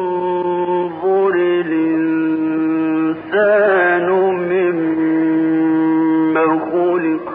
فلينظر الإنسان مما خلق